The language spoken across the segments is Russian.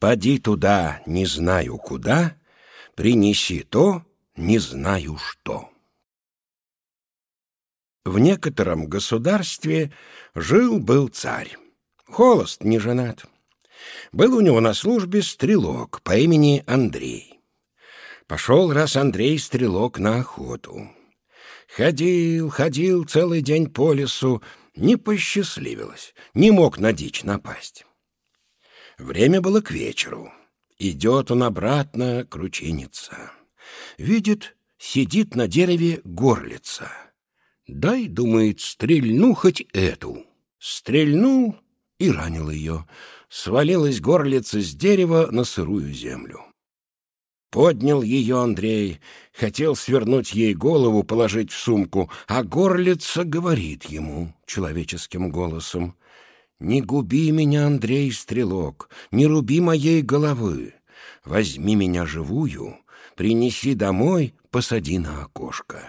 Поди туда, не знаю куда, принеси то, не знаю что. В некотором государстве жил-был царь. Холост, не женат. Был у него на службе стрелок по имени Андрей. Пошел раз Андрей стрелок на охоту. Ходил, ходил целый день по лесу, не посчастливилось, не мог на дичь напасть. Время было к вечеру. Идет он обратно, кручинится. Видит, сидит на дереве горлица. Дай, думает, стрельну хоть эту. Стрельнул и ранил ее. Свалилась горлица с дерева на сырую землю. Поднял ее Андрей, хотел свернуть ей голову, положить в сумку, а горлица говорит ему человеческим голосом — не губи меня, Андрей Стрелок, не руби моей головы. Возьми меня живую, принеси домой, посади на окошко.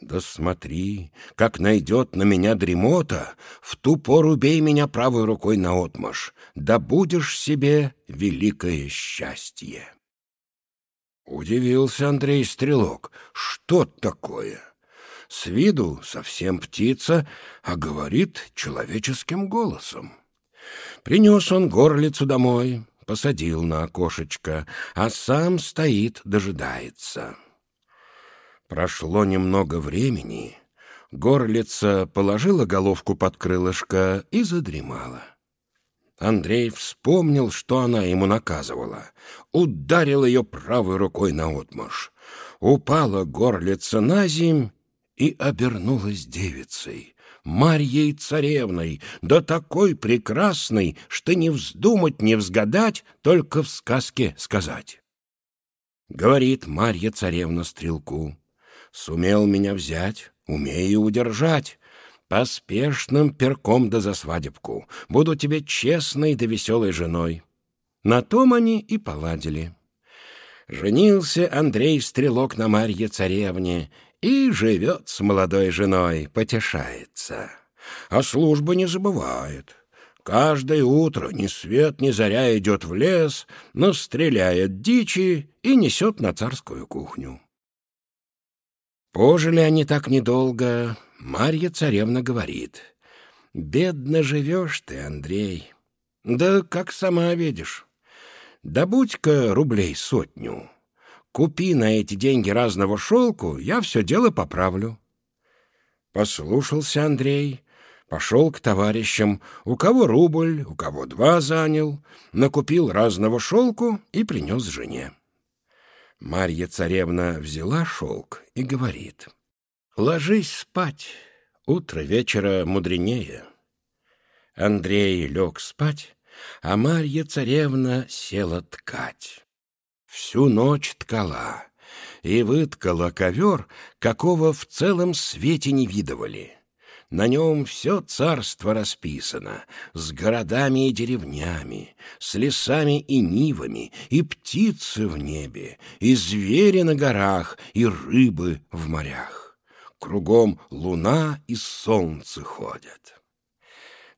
Да смотри, как найдет на меня дремота, в ту пору бей меня правой рукой наотмашь, да будешь себе великое счастье. Удивился Андрей Стрелок. Что такое? — с виду совсем птица, а говорит человеческим голосом. Принес он горлицу домой, посадил на окошечко, а сам стоит, дожидается. Прошло немного времени, горлица положила головку под крылышко и задремала. Андрей вспомнил, что она ему наказывала. Ударил ее правой рукой наотмашь. Упала горлица на земь и обернулась девицей, Марьей царевной, да такой прекрасной, что не вздумать, не взгадать, только в сказке сказать. Говорит Марья царевна стрелку, «Сумел меня взять, умею удержать, поспешным перком да за свадебку, буду тебе честной да веселой женой». На том они и поладили. Женился Андрей Стрелок на Марье царевне, и живет с молодой женой, потешается. А службы не забывает. Каждое утро ни свет ни заря идет в лес, но стреляет дичи и несет на царскую кухню. Пожили они так недолго, Марья царевна говорит. «Бедно живешь ты, Андрей. Да как сама видишь. Добудь-ка рублей сотню, Купи на эти деньги разного шелку, я все дело поправлю. Послушался Андрей, пошел к товарищам, у кого рубль, у кого два занял, накупил разного шелку и принес жене. Марья царевна взяла шелк и говорит, «Ложись спать, утро вечера мудренее». Андрей лег спать, а Марья царевна села ткать всю ночь ткала и выткала ковер, какого в целом свете не видывали. На нем все царство расписано, с городами и деревнями, с лесами и нивами, и птицы в небе, и звери на горах, и рыбы в морях. Кругом луна и солнце ходят.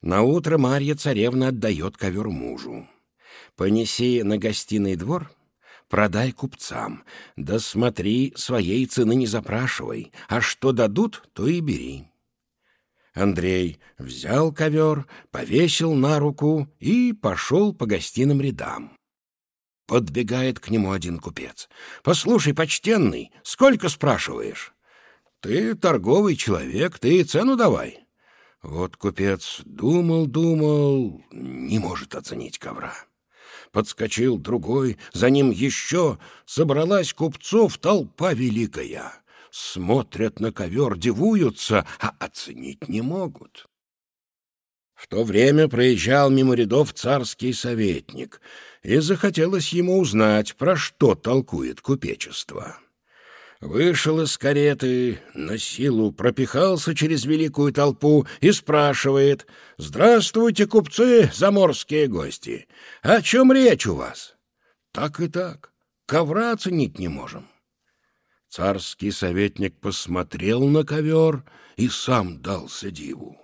Наутро Марья царевна отдает ковер мужу. «Понеси на гостиный двор», продай купцам. Да смотри, своей цены не запрашивай, а что дадут, то и бери. Андрей взял ковер, повесил на руку и пошел по гостиным рядам. Подбегает к нему один купец. «Послушай, почтенный, сколько спрашиваешь?» «Ты торговый человек, ты цену давай». Вот купец думал-думал, не может оценить ковра. Подскочил другой, за ним еще. Собралась купцов толпа великая. Смотрят на ковер, дивуются, а оценить не могут. В то время проезжал мимо рядов царский советник, и захотелось ему узнать, про что толкует купечество. Вышел из кареты, на силу пропихался через великую толпу и спрашивает «Здравствуйте, купцы, заморские гости! О чем речь у вас?» «Так и так, ковра оценить не можем». Царский советник посмотрел на ковер и сам дался диву.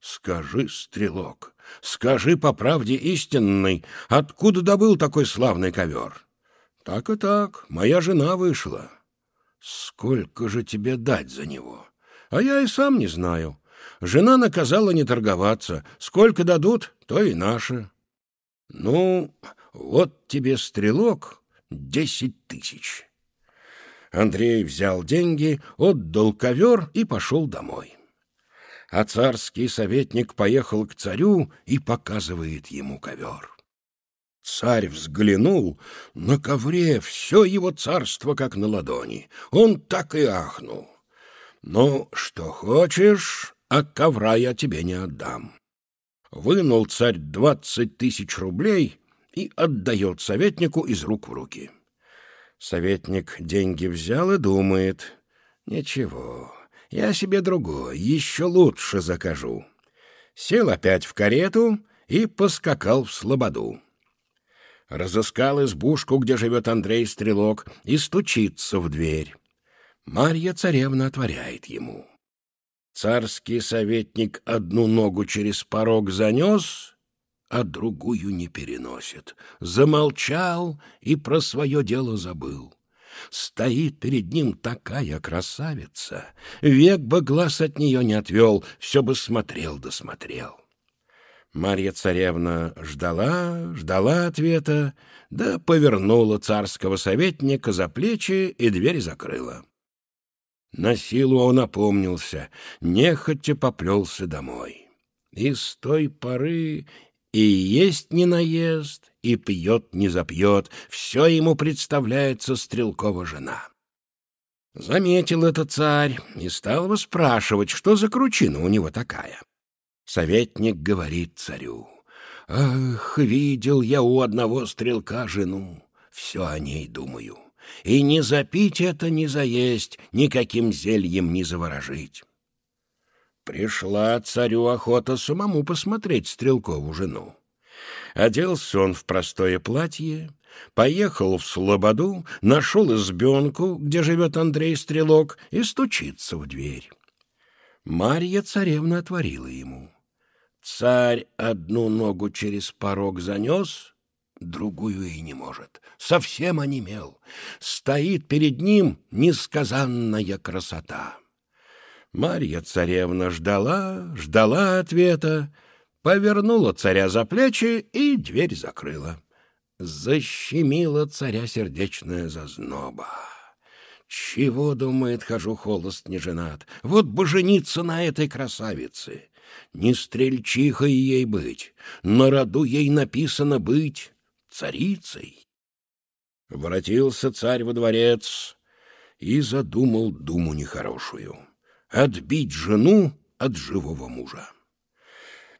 «Скажи, стрелок, Скажи по правде истинной, откуда добыл такой славный ковер? Так и так, моя жена вышла. Сколько же тебе дать за него? А я и сам не знаю. Жена наказала не торговаться. Сколько дадут, то и наше. Ну, вот тебе стрелок десять тысяч. Андрей взял деньги, отдал ковер и пошел домой. А царский советник поехал к царю и показывает ему ковер. Царь взглянул, на ковре все его царство как на ладони. Он так и ахнул. «Ну, что хочешь, а ковра я тебе не отдам». Вынул царь двадцать тысяч рублей и отдает советнику из рук в руки. Советник деньги взял и думает, «Ничего, я себе другой, еще лучше закажу». Сел опять в карету и поскакал в слободу. Разыскал избушку, где живет Андрей Стрелок, и стучится в дверь. Марья царевна отворяет ему. Царский советник одну ногу через порог занес, а другую не переносит. Замолчал и про свое дело забыл. Стоит перед ним такая красавица, век бы глаз от нее не отвел, все бы смотрел да смотрел. Марья царевна ждала, ждала ответа, да повернула царского советника за плечи и дверь закрыла. На силу он опомнился, нехотя поплелся домой. И с той поры и есть не наест, и пьет не запьет, все ему представляется стрелкова жена. Заметил это царь и стал его спрашивать, что за кручина у него такая. Советник говорит царю, «Ах, видел я у одного стрелка жену, все о ней думаю, и не запить это, не заесть, никаким зельем не заворожить». Пришла царю охота самому посмотреть стрелкову жену. Оделся он в простое платье, поехал в Слободу, нашел избенку, где живет Андрей Стрелок, и стучится в дверь. Марья царевна отворила ему. Царь одну ногу через порог занес, другую и не может. Совсем онемел. Стоит перед ним несказанная красота. Марья царевна ждала, ждала ответа, повернула царя за плечи и дверь закрыла. Защемила царя сердечная зазноба. Чего, думает, хожу холост не женат? Вот бы жениться на этой красавице. Не стрельчихой ей быть, на роду ей написано быть царицей. Воротился царь во дворец и задумал думу нехорошую — отбить жену от живого мужа.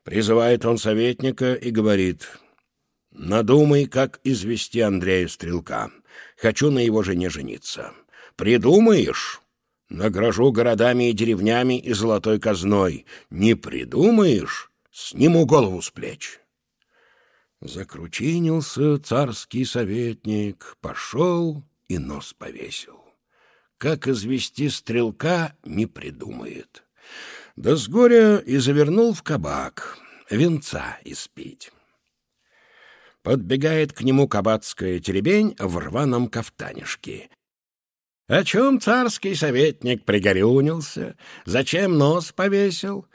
Призывает он советника и говорит — Надумай, как извести Андрея Стрелка. Хочу на его жене жениться. Придумаешь? Награжу городами и деревнями и золотой казной. Не придумаешь? Сниму голову с плеч. Закручинился царский советник, пошел и нос повесил. Как извести стрелка, не придумает. Да с горя и завернул в кабак, венца испить. Подбегает к нему кабацкая теребень в рваном кафтанишке. О чем царский советник пригорюнился? Зачем нос повесил?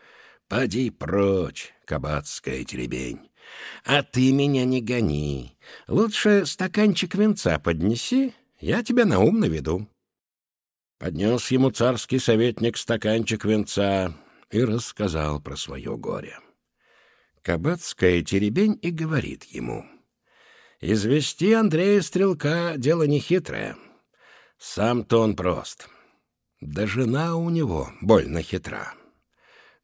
Поди прочь, кабацкая теребень. А ты меня не гони. Лучше стаканчик венца поднеси, я тебя на ум наведу. Поднес ему царский советник стаканчик венца и рассказал про свое горе. Кабацкая теребень и говорит ему. «Извести Андрея Стрелка — дело нехитрое». Сам-то он прост. Да жена у него больно хитра.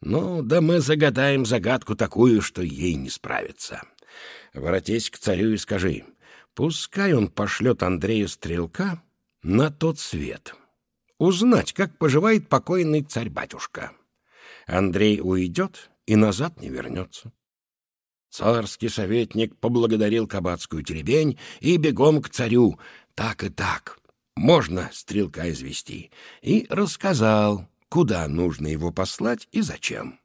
Ну, да мы загадаем загадку такую, что ей не справиться. Воротись к царю и скажи, пускай он пошлет Андрея Стрелка на тот свет. Узнать, как поживает покойный царь-батюшка. Андрей уйдет и назад не вернется. Царский советник поблагодарил кабацкую теребень и бегом к царю. Так и так можно стрелка извести, и рассказал, куда нужно его послать и зачем.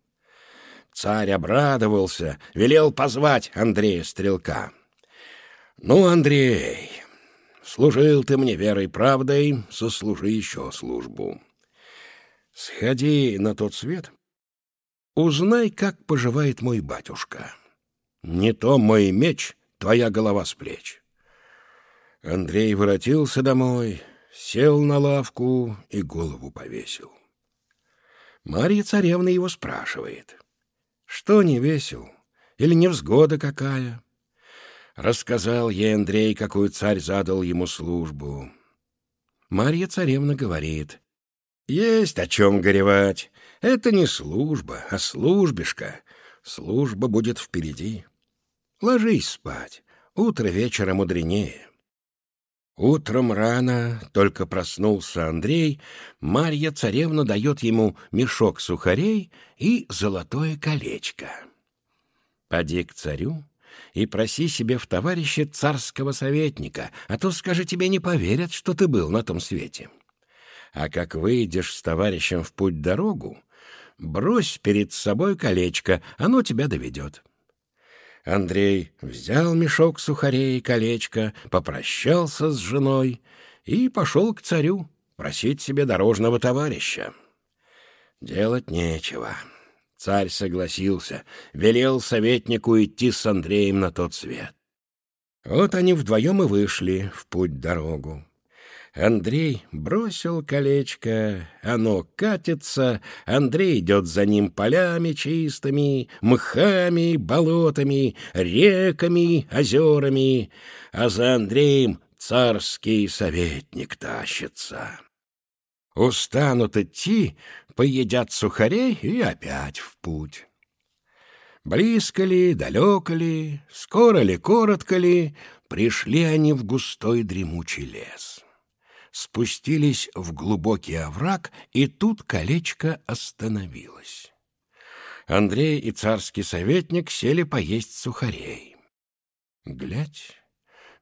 Царь обрадовался, велел позвать Андрея Стрелка. «Ну, Андрей, служил ты мне верой правдой, сослужи еще службу. Сходи на тот свет, узнай, как поживает мой батюшка. Не то мой меч, твоя голова с плеч». Андрей воротился домой, сел на лавку и голову повесил. Марья царевна его спрашивает. Что не весел? Или невзгода какая? Рассказал ей Андрей, какую царь задал ему службу. Марья царевна говорит. Есть о чем горевать. Это не служба, а службишка. Служба будет впереди. Ложись спать. Утро вечера мудренее. Утром рано, только проснулся Андрей, Марья царевна дает ему мешок сухарей и золотое колечко. Поди к царю и проси себе в товарище царского советника, а то, скажи, тебе не поверят, что ты был на том свете. А как выйдешь с товарищем в путь-дорогу, брось перед собой колечко, оно тебя доведет. Андрей взял мешок сухарей и колечко, попрощался с женой и пошел к царю просить себе дорожного товарища. Делать нечего. Царь согласился, велел советнику идти с Андреем на тот свет. Вот они вдвоем и вышли в путь-дорогу. Андрей бросил колечко, оно катится, Андрей идет за ним полями чистыми, мхами, болотами, реками, озерами, а за Андреем царский советник тащится. Устанут идти, поедят сухарей и опять в путь. Близко ли, далеко ли, скоро ли, коротко ли, пришли они в густой дремучий лес спустились в глубокий овраг, и тут колечко остановилось. Андрей и царский советник сели поесть сухарей. Глядь,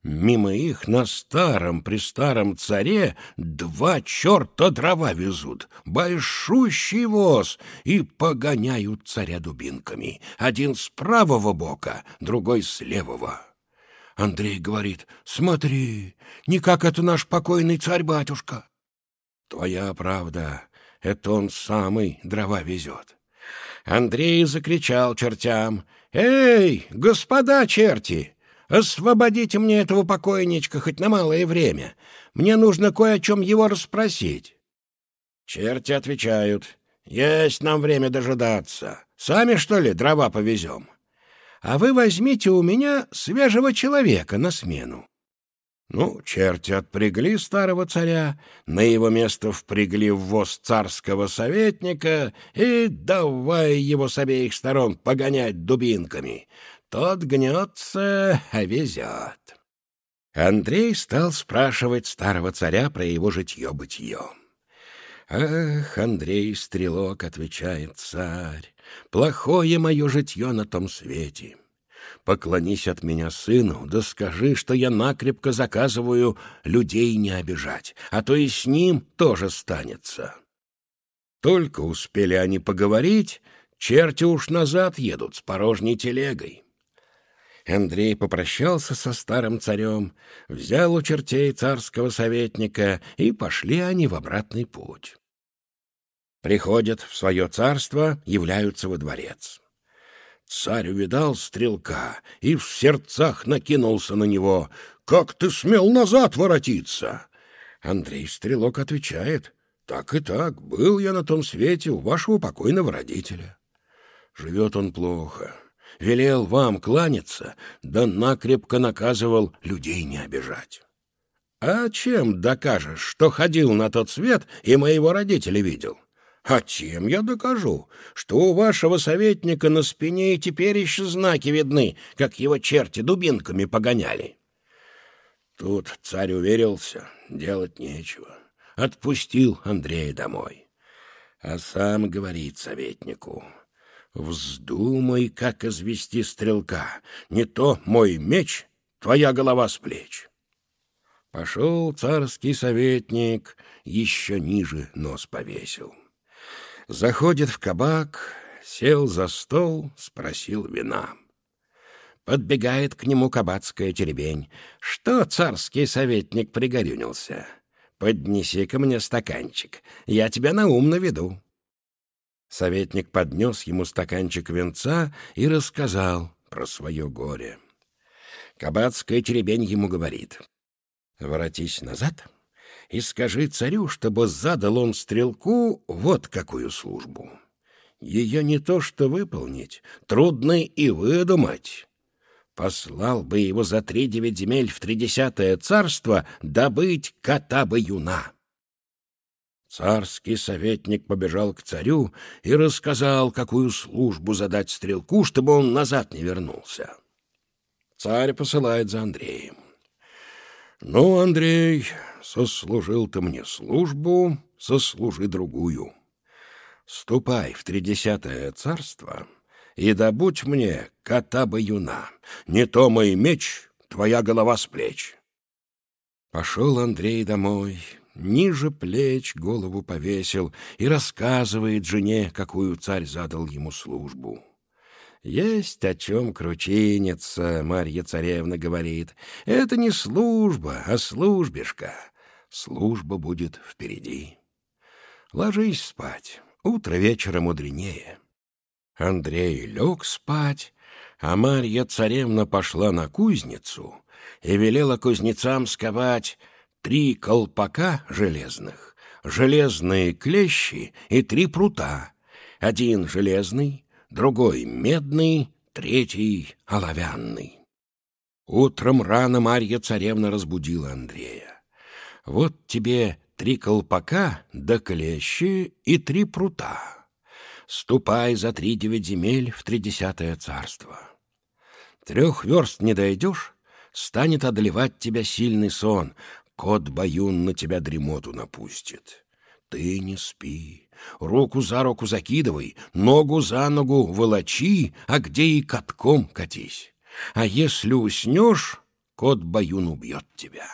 мимо их на старом при старом царе два черта дрова везут, большущий воз, и погоняют царя дубинками, один с правого бока, другой с левого. Андрей говорит, смотри, не как это наш покойный царь-батюшка. Твоя правда, это он самый дрова везет. Андрей закричал чертям, «Эй, господа черти, освободите мне этого покойничка хоть на малое время. Мне нужно кое о чем его расспросить». Черти отвечают, «Есть нам время дожидаться. Сами, что ли, дрова повезем?» А вы возьмите у меня свежего человека на смену. Ну, черти отпрягли старого царя, на его место впрягли в воз царского советника и давай его с обеих сторон погонять дубинками. Тот гнется, а везет. Андрей стал спрашивать старого царя про его житье-бытье. «Ах, Андрей Стрелок», — отвечает царь, — «плохое мое житье на том свете. Поклонись от меня сыну, да скажи, что я накрепко заказываю людей не обижать, а то и с ним тоже станется». Только успели они поговорить, черти уж назад едут с порожней телегой. Андрей попрощался со старым царем, взял у чертей царского советника, и пошли они в обратный путь. Приходят в свое царство, являются во дворец. Царь увидал стрелка и в сердцах накинулся на него. «Как ты смел назад воротиться?» Андрей Стрелок отвечает. «Так и так, был я на том свете у вашего покойного родителя. Живет он плохо, велел вам кланяться, да накрепко наказывал людей не обижать. А чем докажешь, что ходил на тот свет и моего родителя видел?» А тем я докажу, что у вашего советника на спине и теперь еще знаки видны, как его черти дубинками погоняли. Тут царь уверился, делать нечего. Отпустил Андрея домой. А сам говорит советнику, «Вздумай, как извести стрелка, не то мой меч, твоя голова с плеч». Пошел царский советник, еще ниже нос повесил. Заходит в кабак, сел за стол, спросил вина. Подбегает к нему кабацкая теребень. «Что царский советник пригорюнился? Поднеси-ка мне стаканчик, я тебя на ум наведу». Советник поднес ему стаканчик венца и рассказал про свое горе. Кабацкая теребень ему говорит. «Воротись назад и скажи царю, чтобы задал он стрелку вот какую службу. Ее не то что выполнить, трудно и выдумать. Послал бы его за три девять земель в тридесятое царство добыть кота-баюна». Царский советник побежал к царю и рассказал, какую службу задать стрелку, чтобы он назад не вернулся. Царь посылает за Андреем. «Ну, Андрей, сослужил ты мне службу, сослужи другую. Ступай в тридесятое царство и добудь мне кота-баюна. Не то мой меч, твоя голова с плеч». Пошел Андрей домой, ниже плеч голову повесил и рассказывает жене, какую царь задал ему службу. «Есть о чем кручиниться», — Марья царевна говорит. «Это не служба, а службишка. Служба будет впереди. Ложись спать, утро вечера мудренее». Андрей лег спать, а Марья царевна пошла на кузницу и велела кузнецам сковать три колпака железных, железные клещи и три прута, один железный, другой медный, третий оловянный. Утром рано Марья царевна разбудила Андрея. «Вот тебе три колпака да клещи и три прута. Ступай за три девять земель в тридесятое царство. Трех верст не дойдешь, станет одолевать тебя сильный сон, Кот-баюн на тебя дремоту напустит. Ты не спи, руку за руку закидывай, ногу за ногу волочи, а где и катком катись. А если уснешь, кот-баюн убьет тебя.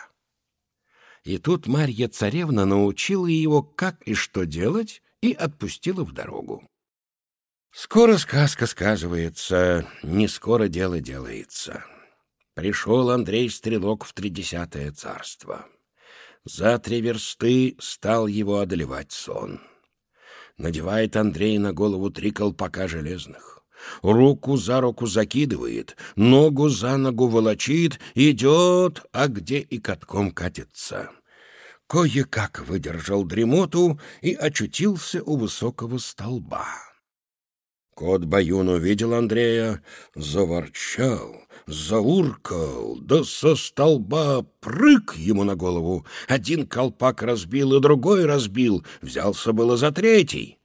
И тут Марья царевна научила его, как и что делать, и отпустила в дорогу. Скоро сказка сказывается, не скоро дело делается. Пришел Андрей Стрелок в тридесятое царство. За три версты стал его одолевать сон. Надевает Андрей на голову три колпака железных. Руку за руку закидывает, ногу за ногу волочит, идет, а где и катком катится. Кое-как выдержал дремоту и очутился у высокого столба. Кот Баюн увидел Андрея, заворчал, зауркал, да со столба прыг ему на голову. Один колпак разбил и другой разбил, взялся было за третий.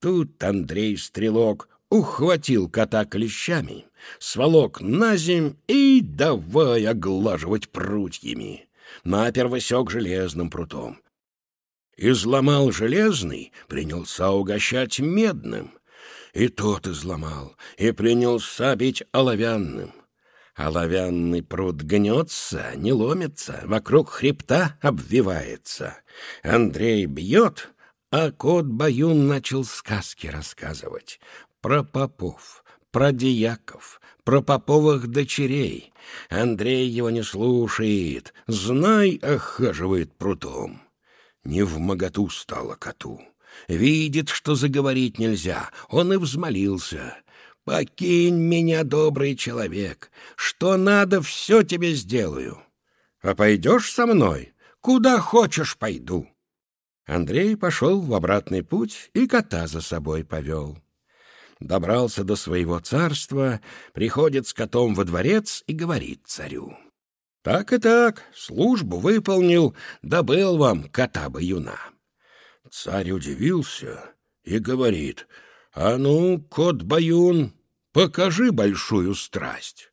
Тут Андрей Стрелок ухватил кота клещами, сволок на земь и давай оглаживать прутьями. Наперво сёк железным прутом. Изломал железный, принялся угощать медным. И тот изломал, и принялся бить оловянным. Оловянный пруд гнется, не ломится, вокруг хребта обвивается. Андрей бьет, а кот Баюн начал сказки рассказывать. Про попов, про диаков, про поповых дочерей. Андрей его не слушает, знай, охаживает прутом. Не в моготу стало коту. Видит, что заговорить нельзя, он и взмолился — «Покинь меня, добрый человек. Что надо, все тебе сделаю. А пойдешь со мной? Куда хочешь, пойду». Андрей пошел в обратный путь и кота за собой повел. Добрался до своего царства, приходит с котом во дворец и говорит царю. «Так и так, службу выполнил, добыл вам кота-баюна». Царь удивился и говорит — «А ну, кот-баюн, покажи большую страсть!»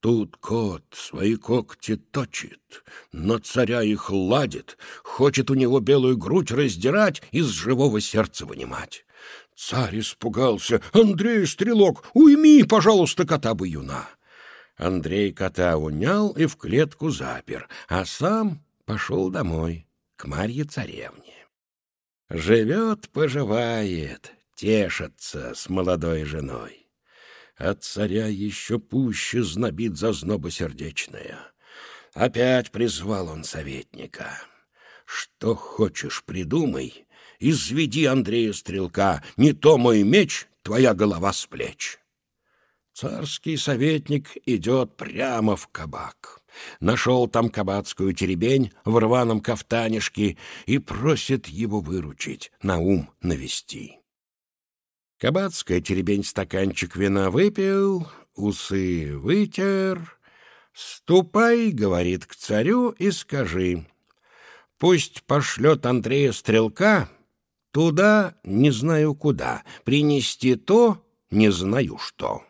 Тут кот свои когти точит, но царя их ладит, хочет у него белую грудь раздирать и с живого сердца вынимать. Царь испугался. «Андрей, стрелок, уйми, пожалуйста, кота-баюна!» Андрей кота унял и в клетку запер, а сам пошел домой, к Марье царевне. Живет, поживает, тешатся с молодой женой. От царя еще пуще знобит зазноба сердечная. Опять призвал он советника. Что хочешь, придумай, изведи Андрея Стрелка, не то мой меч, твоя голова с плеч. Царский советник идет прямо в кабак. Нашел там кабацкую теребень в рваном кафтанишке и просит его выручить, на ум навести. Кабацкая теребень стаканчик вина выпил, усы вытер. «Ступай, — говорит, — к царю и скажи, пусть пошлет Андрея Стрелка туда, не знаю куда, принести то, не знаю что».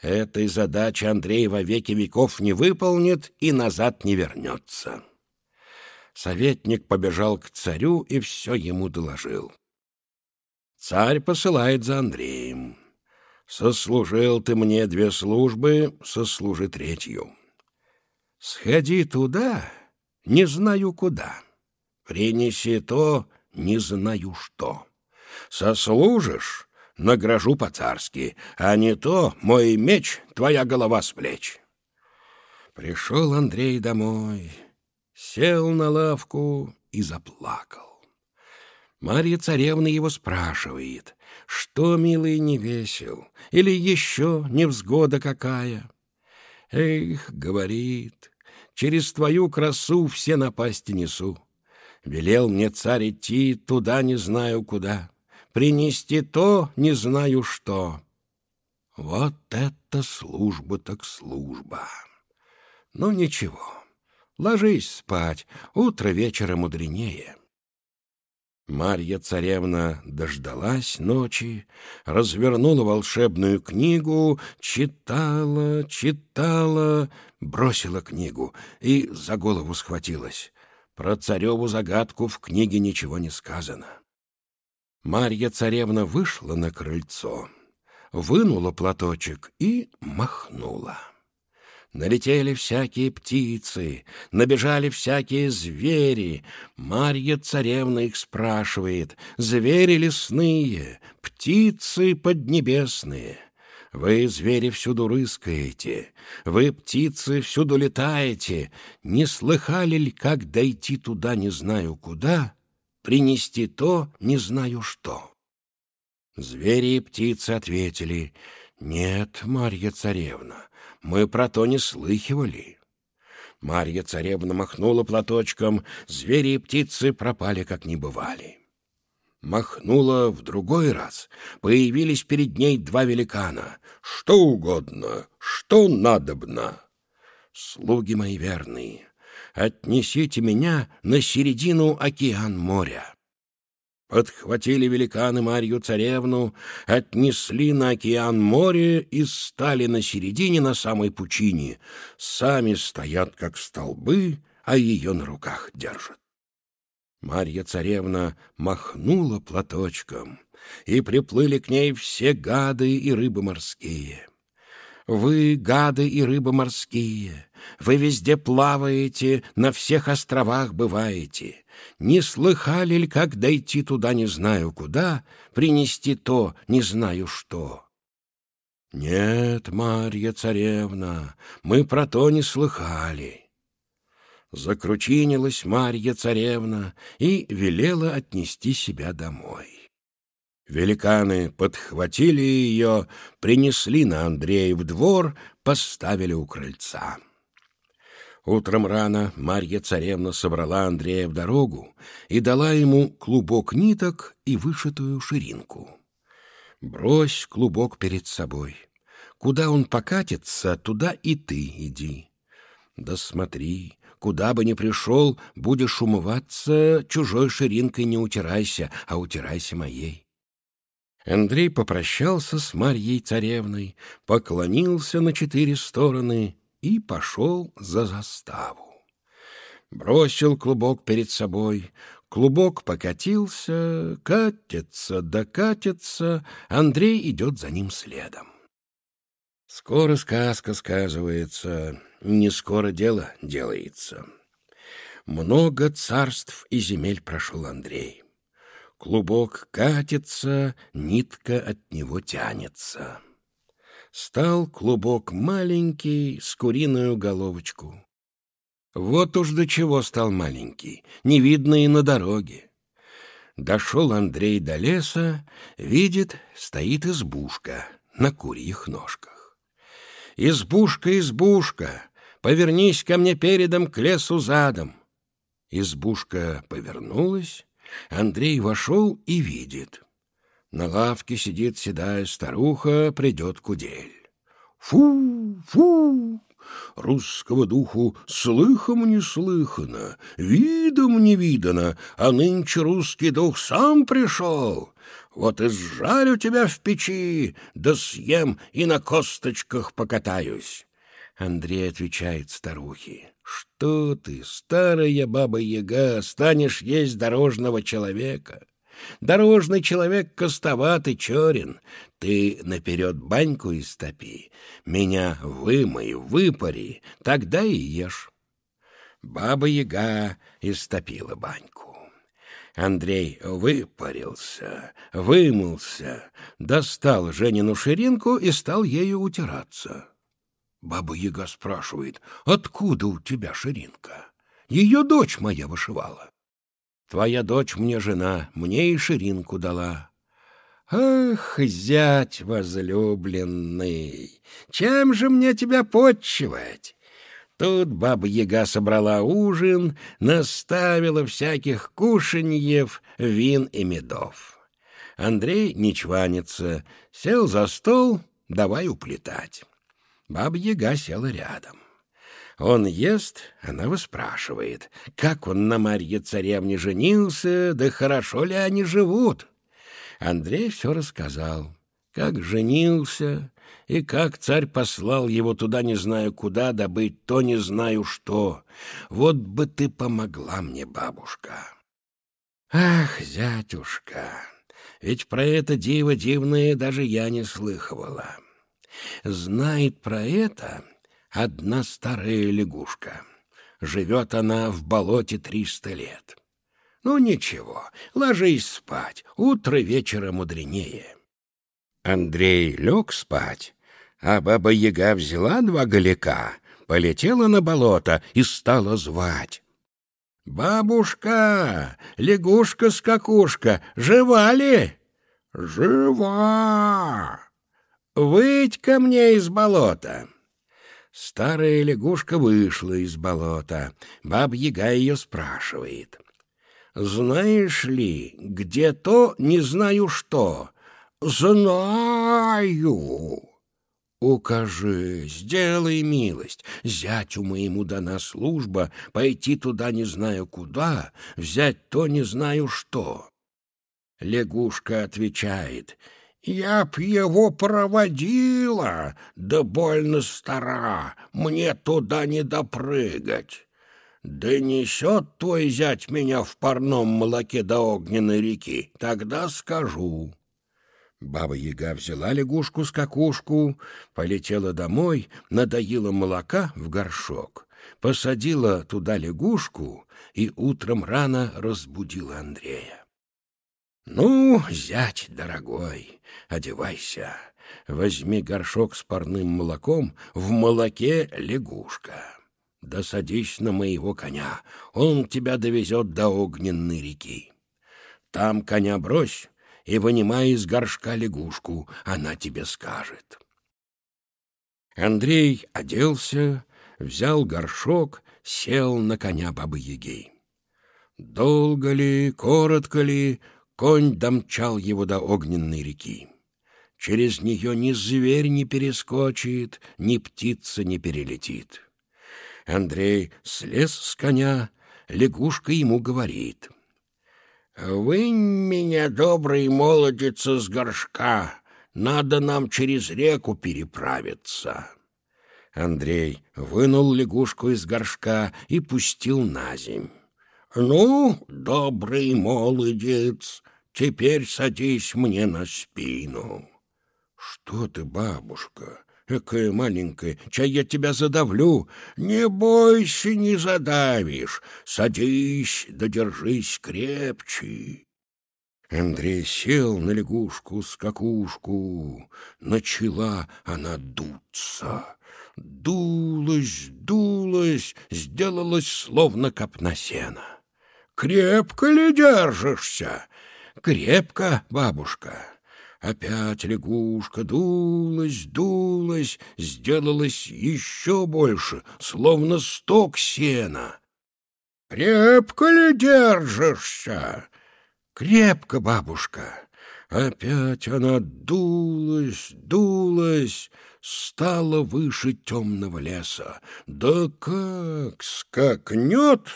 Этой задачи Андрей во веки веков не выполнит и назад не вернется. Советник побежал к царю и все ему доложил. Царь посылает за Андреем. Сослужил ты мне две службы, сослужи третью. Сходи туда, не знаю куда. Принеси то, не знаю что. Сослужишь, награжу по-царски, а не то мой меч, твоя голова с плеч. Пришел Андрей домой, сел на лавку и заплакал. Марья царевна его спрашивает, что, милый, не весел, или еще невзгода какая. Эх, говорит, через твою красу все напасти несу. Велел мне царь идти туда не знаю куда принести то, не знаю что. Вот это служба так служба. Ну, ничего, ложись спать, утро вечера мудренее. Марья царевна дождалась ночи, развернула волшебную книгу, читала, читала, бросила книгу и за голову схватилась. Про цареву загадку в книге ничего не сказано. Марья царевна вышла на крыльцо, вынула платочек и махнула. Налетели всякие птицы, набежали всякие звери. Марья царевна их спрашивает, звери лесные, птицы поднебесные. Вы, звери, всюду рыскаете, вы, птицы, всюду летаете. Не слыхали ли, как дойти туда, не знаю куда, принести то, не знаю что. Звери и птицы ответили, «Нет, Марья царевна, мы про то не слыхивали». Марья царевна махнула платочком, звери и птицы пропали, как не бывали. Махнула в другой раз, появились перед ней два великана. «Что угодно, что надобно!» «Слуги мои верные, отнесите меня на середину океан моря. Подхватили великаны Марью царевну, отнесли на океан море и стали на середине на самой пучине. Сами стоят, как столбы, а ее на руках держат. Марья царевна махнула платочком, и приплыли к ней все гады и рыбы морские. Вы, гады и рыбы морские, вы везде плаваете, на всех островах бываете. Не слыхали ли, как дойти туда не знаю куда, принести то не знаю что? Нет, Марья царевна, мы про то не слыхали. Закручинилась Марья царевна и велела отнести себя домой. Великаны подхватили ее, принесли на Андреев двор, поставили у крыльца. Утром рано Марья царевна собрала Андрея в дорогу и дала ему клубок ниток и вышитую ширинку. «Брось клубок перед собой. Куда он покатится, туда и ты иди. Да смотри, куда бы ни пришел, будешь умываться, чужой ширинкой не утирайся, а утирайся моей». Андрей попрощался с Марьей царевной, поклонился на четыре стороны и пошел за заставу. Бросил клубок перед собой, клубок покатился, катится да катится, Андрей идет за ним следом. Скоро сказка сказывается, не скоро дело делается. Много царств и земель прошел Андрей. Клубок катится, нитка от него тянется. Стал клубок маленький, с куриную головочку. Вот уж до чего стал маленький, не видно и на дороге. Дошел Андрей до леса, видит, стоит избушка на курьих ножках. «Избушка, избушка, повернись ко мне передом к лесу задом». Избушка повернулась, Андрей вошел и видит. На лавке сидит седая старуха, придет кудель. Фу, фу, русского духу слыхом не слыхано, видом не видано, а нынче русский дух сам пришел. Вот и сжарю тебя в печи, да съем и на косточках покатаюсь. Андрей отвечает старухе. «Что ты, старая баба-яга, станешь есть дорожного человека? Дорожный человек костоватый, черен. Ты наперед баньку истопи, меня вымой, выпари, тогда и ешь». Баба-яга истопила баньку. Андрей выпарился, вымылся, достал Женину ширинку и стал ею утираться. Баба-яга спрашивает, откуда у тебя ширинка? Ее дочь моя вышивала. Твоя дочь мне жена, мне и ширинку дала. Ах, зять возлюбленный, чем же мне тебя подчивать? Тут баба-яга собрала ужин, наставила всяких кушаньев, вин и медов. Андрей не чванится, сел за стол, давай уплетать. Баба-яга села рядом. Он ест, она выспрашивает, как он на Марье царевне женился, да хорошо ли они живут. Андрей все рассказал, как женился и как царь послал его туда не знаю куда добыть то не знаю что. Вот бы ты помогла мне, бабушка. Ах, зятюшка, ведь про это диво дивное даже я не слыхивала. Знает про это одна старая лягушка. Живет она в болоте триста лет. Ну, ничего, ложись спать, утро вечера мудренее. Андрей лег спать, а баба-яга взяла два голика, полетела на болото и стала звать. «Бабушка, лягушка-скакушка, жива ли?» «Жива!» Выйдь ко мне из болота!» Старая лягушка вышла из болота. Баб-яга ее спрашивает. «Знаешь ли, где то, не знаю что?» «Знаю!» «Укажи, сделай милость, зятю моему дана служба, пойти туда не знаю куда, взять то не знаю что». Лягушка отвечает — я б его проводила, да больно стара, мне туда не допрыгать. Да несет твой зять меня в парном молоке до огненной реки, тогда скажу. Баба-яга взяла лягушку-скакушку, полетела домой, надоила молока в горшок, посадила туда лягушку и утром рано разбудила Андрея. «Ну, зять дорогой, одевайся, возьми горшок с парным молоком, в молоке лягушка. Да садись на моего коня, он тебя довезет до огненной реки. Там коня брось и вынимай из горшка лягушку, она тебе скажет». Андрей оделся, взял горшок, сел на коня бабы-яги. Долго ли, коротко ли, Конь домчал его до огненной реки. Через нее ни зверь не перескочит, ни птица не перелетит. Андрей слез с коня, лягушка ему говорит. «Вынь меня, добрый молодец, с горшка, надо нам через реку переправиться». Андрей вынул лягушку из горшка и пустил на земь. «Ну, добрый молодец, теперь садись мне на спину». «Что ты, бабушка, экая маленькая, чай я тебя задавлю?» «Не бойся, не задавишь, садись, да держись крепче». Андрей сел на лягушку-скакушку. Начала она дуться. Дулась, дулась, сделалась словно копна сена. «Крепко ли держишься?» «Крепко, бабушка». Опять лягушка дулась, дулась, сделалась еще больше, словно сток сена. «Крепко ли держишься?» «Крепко, бабушка». Опять она дулась, дулась, стала выше темного леса. Да как скакнет!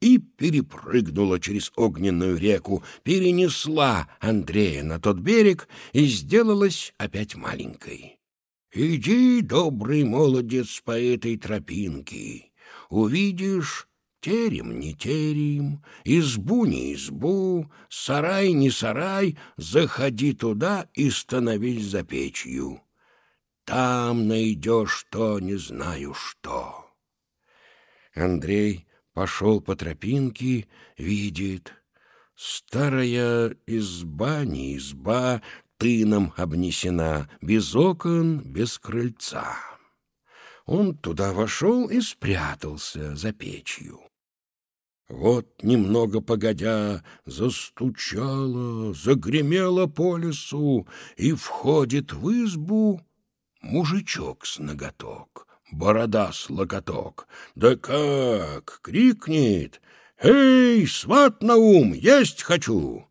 И перепрыгнула через огненную реку, перенесла Андрея на тот берег и сделалась опять маленькой. «Иди, добрый молодец, по этой тропинке, увидишь Терем не терем, избу не избу, сарай не сарай, заходи туда и становись за печью. Там найдешь то, не знаю что. Андрей пошел по тропинке, видит. Старая изба, не изба, тыном обнесена, без окон, без крыльца. Он туда вошел и спрятался за печью. Вот, немного погодя, застучало, загремело по лесу, и входит в избу мужичок с ноготок, борода с локоток. Да как! крикнет! «Эй, сват на ум, есть хочу!»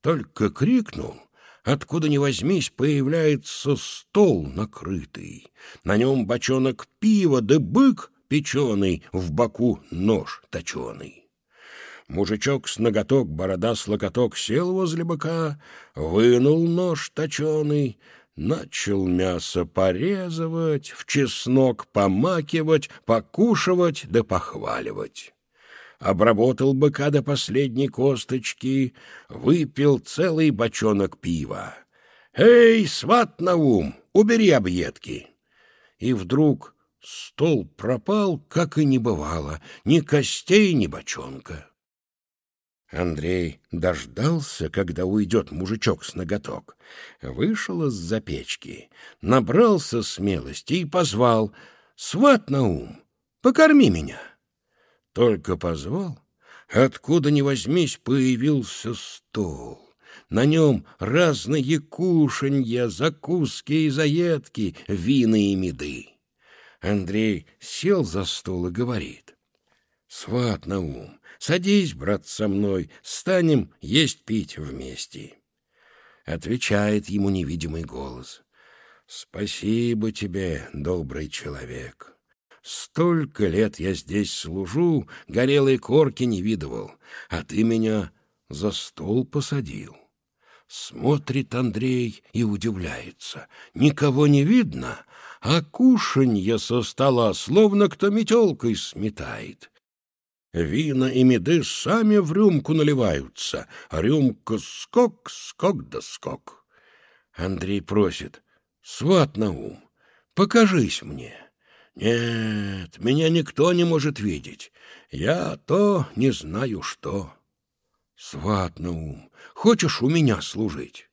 Только крикнул, откуда ни возьмись, появляется стол накрытый. На нем бочонок пива да бык печеный, в боку нож точеный. Мужичок с ноготок, борода с локоток сел возле быка, вынул нож точеный, начал мясо порезывать, в чеснок помакивать, покушивать да похваливать. Обработал быка до последней косточки, выпил целый бочонок пива. «Эй, сват на ум, убери объедки!» И вдруг стол пропал, как и не бывало, ни костей, ни бочонка. Андрей дождался, когда уйдет мужичок с ноготок, вышел из-за печки, набрался смелости и позвал «Сват на ум, покорми меня!» Только позвал, откуда ни возьмись, появился стол. На нем разные кушанья, закуски и заедки, вины и меды. Андрей сел за стол и говорит «Сват на ум, Садись, брат, со мной, станем есть-пить вместе. Отвечает ему невидимый голос. Спасибо тебе, добрый человек. Столько лет я здесь служу, горелой корки не видывал, а ты меня за стол посадил. Смотрит Андрей и удивляется. Никого не видно, а кушанье со стола словно кто метелкой сметает. Вина и меды сами в рюмку наливаются, а рюмка скок, скок да скок. Андрей просит, сват на ум, покажись мне. Нет, меня никто не может видеть, я то не знаю что. Сват на ум, хочешь у меня служить?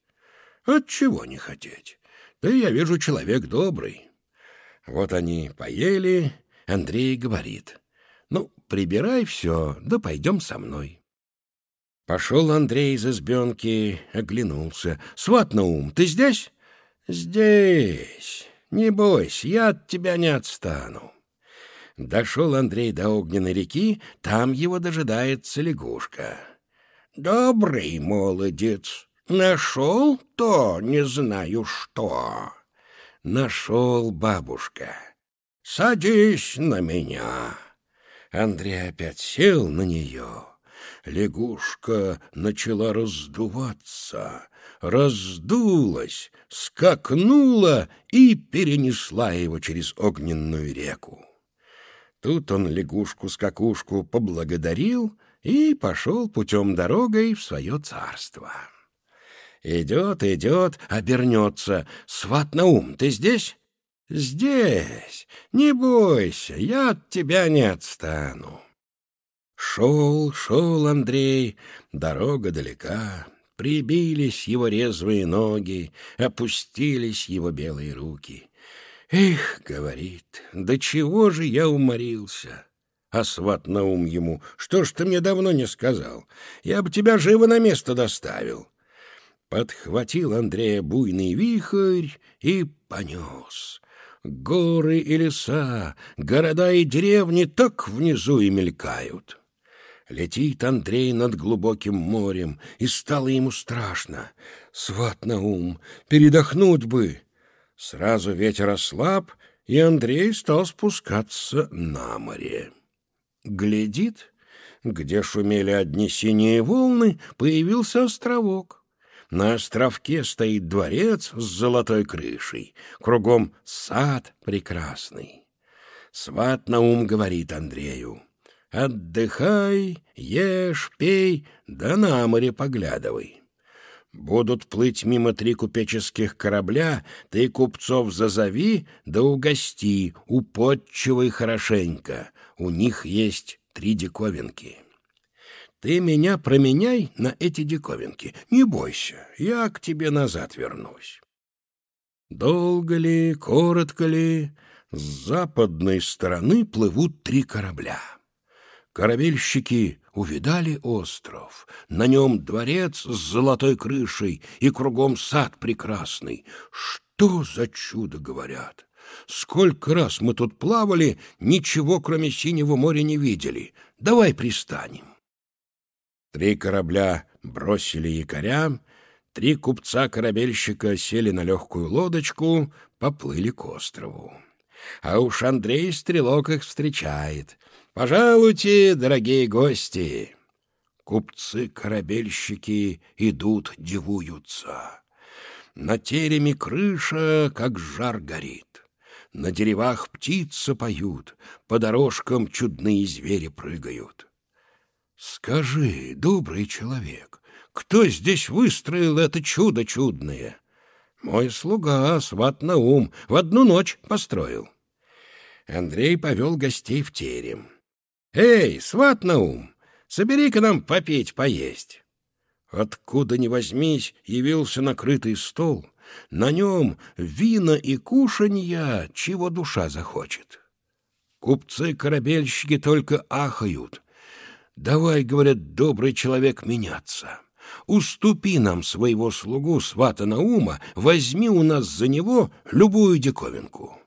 Отчего не хотеть? Ты, я вижу, человек добрый. Вот они поели, Андрей говорит — ну, прибирай все, да пойдем со мной. Пошел Андрей из избенки, оглянулся. «Сват ум, ты здесь?» «Здесь. Не бойся, я от тебя не отстану». Дошел Андрей до огненной реки, там его дожидается лягушка. «Добрый молодец, нашел то, не знаю что». «Нашел, бабушка. Садись на меня». Андрей опять сел на нее. Лягушка начала раздуваться, раздулась, скакнула и перенесла его через огненную реку. Тут он лягушку-скакушку поблагодарил и пошел путем дорогой в свое царство. Идет, идет, обернется. «Сват на ум, ты здесь?» Здесь, не бойся, я от тебя не отстану. Шел, шел Андрей, дорога далека, Прибились его резвые ноги, опустились его белые руки. «Эх, — говорит, — до чего же я уморился!» А на ум ему, «Что ж ты мне давно не сказал? Я бы тебя живо на место доставил!» Подхватил Андрея буйный вихрь и понес. Горы и леса, города и деревни так внизу и мелькают. Летит Андрей над глубоким морем, и стало ему страшно. Сват на ум, передохнуть бы. Сразу ветер ослаб, и Андрей стал спускаться на море. Глядит, где шумели одни синие волны, появился островок. На островке стоит дворец с золотой крышей, кругом сад прекрасный. Сват на ум говорит Андрею — Отдыхай, ешь, пей, да на море поглядывай. Будут плыть мимо три купеческих корабля, ты купцов зазови, да угости, уподчивай хорошенько. У них есть три диковинки. Ты меня променяй на эти диковинки. Не бойся, я к тебе назад вернусь. Долго ли, коротко ли, с западной стороны плывут три корабля. Корабельщики увидали остров, на нем дворец с золотой крышей и кругом сад прекрасный. Что за чудо, говорят! Сколько раз мы тут плавали, ничего, кроме синего моря, не видели. Давай пристанем. Три корабля бросили якоря, три купца-корабельщика сели на легкую лодочку, поплыли к острову. А уж Андрей Стрелок их встречает — «Пожалуйте, дорогие гости!» Купцы-корабельщики идут, дивуются. На тереме крыша, как жар горит. На деревах птицы поют, по дорожкам чудные звери прыгают. Скажи, добрый человек, кто здесь выстроил это чудо чудное? Мой слуга, сват Наум, в одну ночь построил. Андрей повел гостей в терем. «Эй, сват на ум, собери-ка нам попить, поесть!» Откуда ни возьмись, явился накрытый стол. На нем вина и кушанья, чего душа захочет. Купцы-корабельщики только ахают. «Давай, — говорят, — добрый человек, меняться. Уступи нам своего слугу, свата Наума, возьми у нас за него любую диковинку».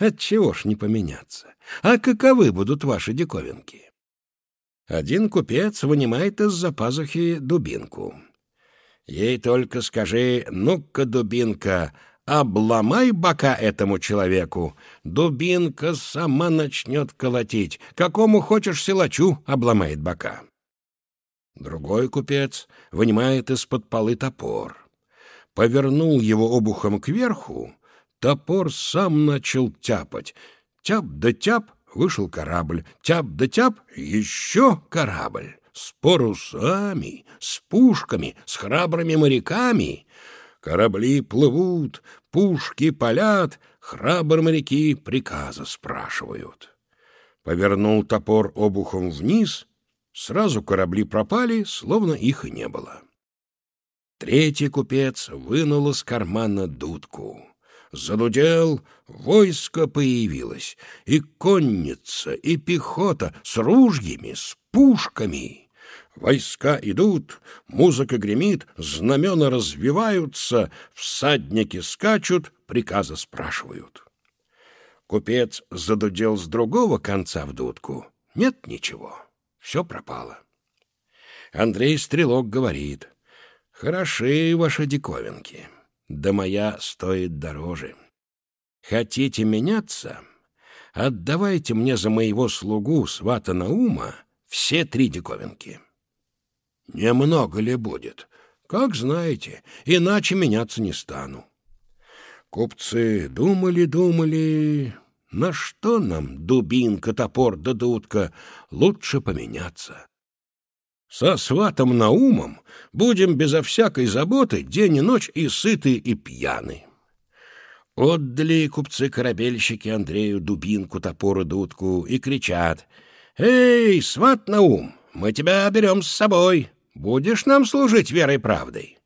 Отчего ж не поменяться? А каковы будут ваши диковинки? Один купец вынимает из-за пазухи дубинку. Ей только скажи, ну-ка, дубинка, обломай бока этому человеку. Дубинка сама начнет колотить. Какому хочешь силачу обломает бока. Другой купец вынимает из-под полы топор. Повернул его обухом кверху, Топор сам начал тяпать. Тяп да тяп — вышел корабль. Тяп да тяп — еще корабль. С парусами, с пушками, с храбрыми моряками. Корабли плывут, пушки палят, храбрые моряки приказа спрашивают. Повернул топор обухом вниз, сразу корабли пропали, словно их и не было. Третий купец вынул из кармана дудку задудел, войско появилось, и конница, и пехота с ружьями, с пушками. Войска идут, музыка гремит, знамена развиваются, всадники скачут, приказы спрашивают. Купец задудел с другого конца в дудку. Нет ничего, все пропало. Андрей Стрелок говорит, «Хороши ваши диковинки» да моя стоит дороже. Хотите меняться? Отдавайте мне за моего слугу, свата Наума, все три диковинки. Немного ли будет? Как знаете, иначе меняться не стану. Купцы думали-думали, на что нам дубинка, топор да дудка, лучше поменяться. Со сватом Наумом будем безо всякой заботы день и ночь и сыты, и пьяны. Отдали купцы-корабельщики Андрею дубинку, топор и дудку и кричат. «Эй, сват Наум, мы тебя берем с собой, будешь нам служить верой и правдой?»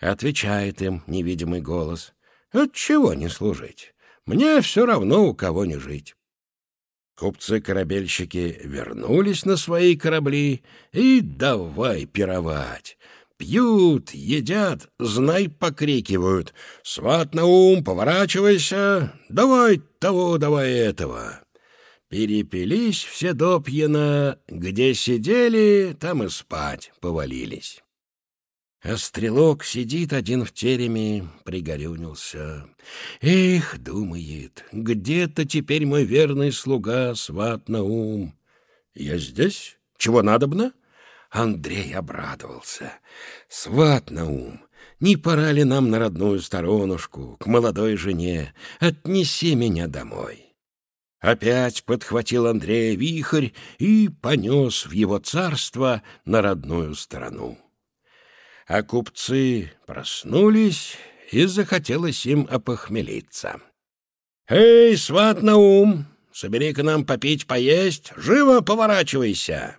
Отвечает им невидимый голос. «Отчего не служить? Мне все равно, у кого не жить». Купцы-корабельщики вернулись на свои корабли и давай пировать. Пьют, едят, знай, покрикивают. «Сват на ум, поворачивайся! Давай того, давай этого!» Перепились все допьяно, где сидели, там и спать повалились. А стрелок сидит один в тереме, пригорюнился. Эх, думает, где-то теперь мой верный слуга, сват на ум. Я здесь? Чего надобно? Андрей обрадовался. Сват на ум, не пора ли нам на родную сторонушку, к молодой жене? Отнеси меня домой. Опять подхватил Андрея вихрь и понес в его царство на родную сторону. А купцы проснулись, и захотелось им опохмелиться. «Эй, сват Наум, собери-ка нам попить, поесть, живо поворачивайся!»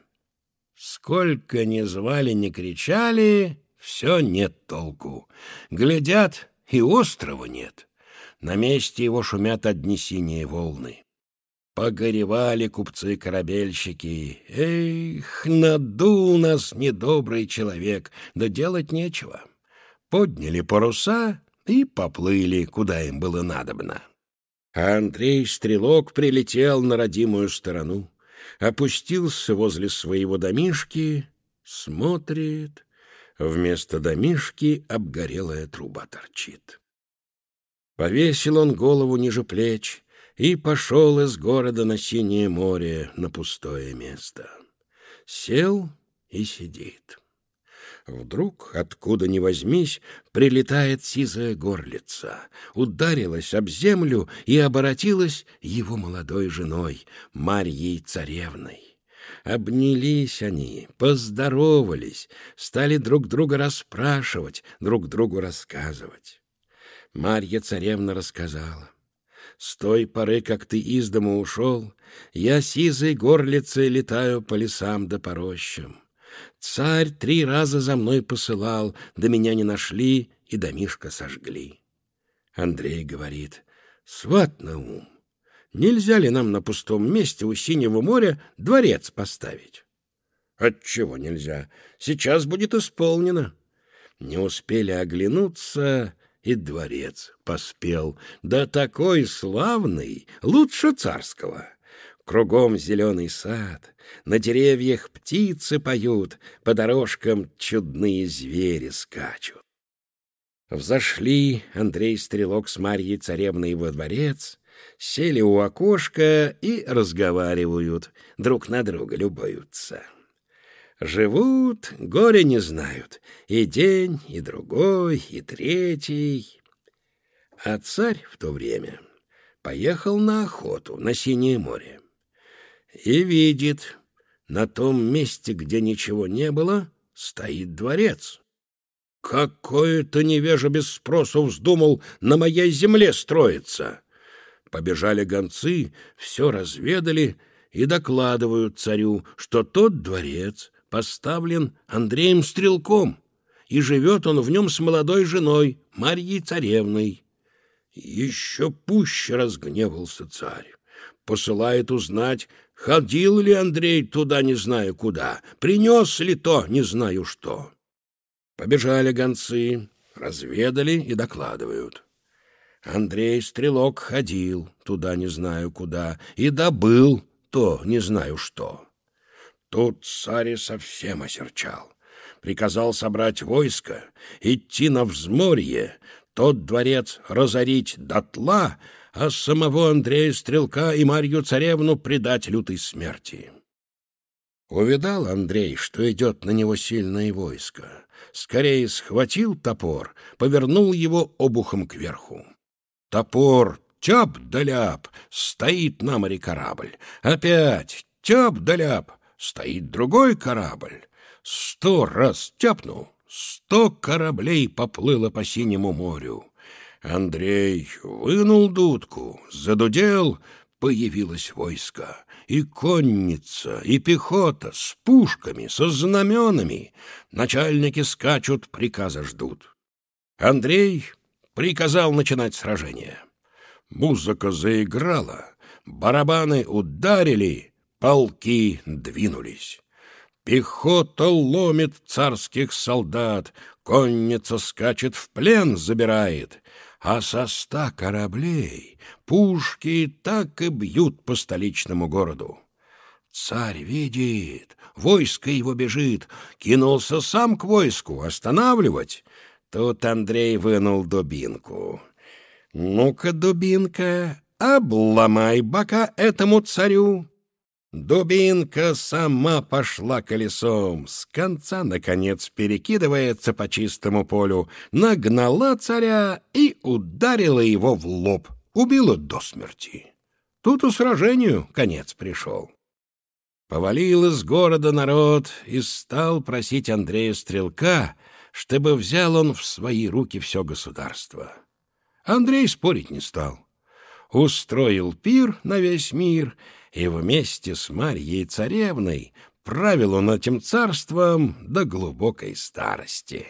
Сколько ни звали, ни кричали, все нет толку. Глядят, и острова нет. На месте его шумят одни синие волны. Погоревали купцы-корабельщики. Эх, надул нас недобрый человек, да делать нечего. Подняли паруса и поплыли, куда им было надобно. А Андрей Стрелок прилетел на родимую сторону, опустился возле своего домишки, смотрит, вместо домишки обгорелая труба торчит. Повесил он голову ниже плеч, и пошел из города на синее море, на пустое место. Сел и сидит. Вдруг, откуда ни возьмись, прилетает сизая горлица, ударилась об землю и оборотилась его молодой женой, Марьей Царевной. Обнялись они, поздоровались, стали друг друга расспрашивать, друг другу рассказывать. Марья Царевна рассказала. С той поры, как ты из дома ушел, я сизой горлицей летаю по лесам да по рощам. Царь три раза за мной посылал, да меня не нашли и домишко сожгли. Андрей говорит, сват на ум, нельзя ли нам на пустом месте у Синего моря дворец поставить? Отчего нельзя? Сейчас будет исполнено. Не успели оглянуться, и дворец поспел, да такой славный, лучше царского. Кругом зеленый сад, на деревьях птицы поют, по дорожкам чудные звери скачут. Взошли Андрей Стрелок с Марьей Царевной во дворец, сели у окошка и разговаривают, друг на друга любуются. Живут, горе не знают, и день, и другой, и третий. А царь в то время поехал на охоту на Синее море и видит, на том месте, где ничего не было, стоит дворец. Какой-то невежа без спросу вздумал на моей земле строиться. Побежали гонцы, все разведали и докладывают царю, что тот дворец поставлен Андреем Стрелком, и живет он в нем с молодой женой, Марьей Царевной. Еще пуще разгневался царь. Посылает узнать, ходил ли Андрей туда не знаю куда, принес ли то не знаю что. Побежали гонцы, разведали и докладывают. Андрей Стрелок ходил туда не знаю куда и добыл то не знаю что. Тут царь совсем осерчал. Приказал собрать войско, идти на взморье, тот дворец разорить дотла, а самого Андрея Стрелка и Марью Царевну предать лютой смерти. Увидал Андрей, что идет на него сильное войско. Скорее схватил топор, повернул его обухом кверху. Топор тяп да ляп, стоит на море корабль. Опять тяп да ляп, стоит другой корабль. Сто раз тяпнул, сто кораблей поплыло по синему морю. Андрей вынул дудку, задудел, появилось войско, и конница, и пехота с пушками, со знаменами. Начальники скачут, приказа ждут. Андрей приказал начинать сражение. Музыка заиграла, барабаны ударили, полки двинулись. Пехота ломит царских солдат, конница скачет в плен забирает, а со ста кораблей пушки так и бьют по столичному городу. Царь видит, войско его бежит, кинулся сам к войску останавливать. Тут Андрей вынул дубинку. «Ну-ка, дубинка, обломай бока этому царю!» Дубинка сама пошла колесом, с конца, наконец, перекидывается по чистому полю, нагнала царя и ударила его в лоб, убила до смерти. Тут у сражению конец пришел. Повалил из города народ и стал просить Андрея Стрелка, чтобы взял он в свои руки все государство. Андрей спорить не стал. Устроил пир на весь мир — и вместе с Марьей Царевной правил он этим царством до глубокой старости.